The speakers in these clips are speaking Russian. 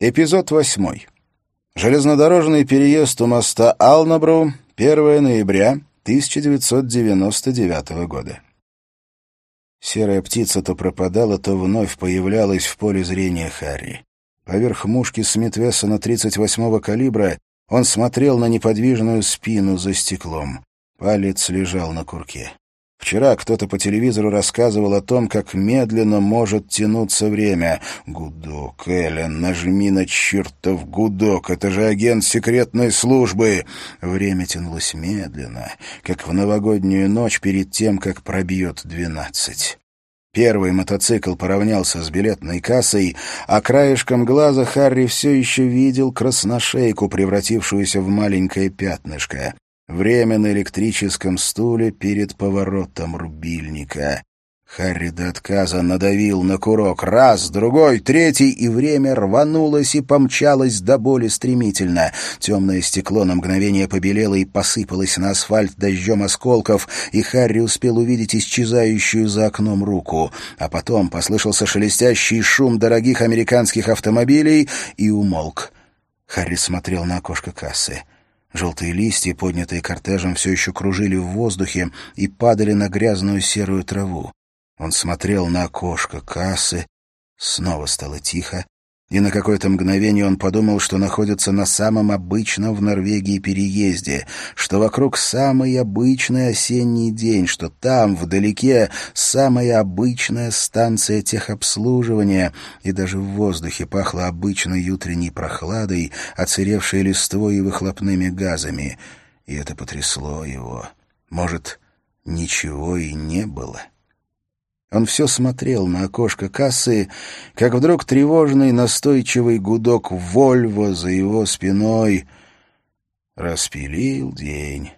Эпизод восьмой. Железнодорожный переезд у моста Алнабру, 1 ноября 1999 года. Серая птица то пропадала, то вновь появлялась в поле зрения Харри. Поверх мушки Смитвессона 38-го калибра он смотрел на неподвижную спину за стеклом. Палец лежал на курке. Вчера кто-то по телевизору рассказывал о том, как медленно может тянуться время. «Гудок, Эллен, нажми на чертов гудок, это же агент секретной службы!» Время тянулось медленно, как в новогоднюю ночь перед тем, как пробьет двенадцать. Первый мотоцикл поравнялся с билетной кассой, а краешком глаза Харри все еще видел красношейку, превратившуюся в маленькое пятнышко. Время на электрическом стуле перед поворотом рубильника. Харри до отказа надавил на курок. Раз, другой, третий, и время рванулось и помчалось до боли стремительно. Темное стекло на мгновение побелело и посыпалось на асфальт дождем осколков, и Харри успел увидеть исчезающую за окном руку. А потом послышался шелестящий шум дорогих американских автомобилей и умолк. Харри смотрел на окошко кассы. Желтые листья, поднятые кортежем, все еще кружили в воздухе и падали на грязную серую траву. Он смотрел на окошко кассы. Снова стало тихо, и на какое-то мгновение он подумал, что находится на самом обычном в Норвегии переезде, что вокруг самый обычный осенний день, что там, вдалеке, самая обычная станция техобслуживания, и даже в воздухе пахло обычной утренней прохладой, оцаревшей листвой и выхлопными газами. И это потрясло его. Может, ничего и не было. — он все смотрел на окошко кассы, как вдруг тревожный настойчивый гудок «Вольво» за его спиной распилил день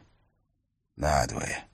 надвое.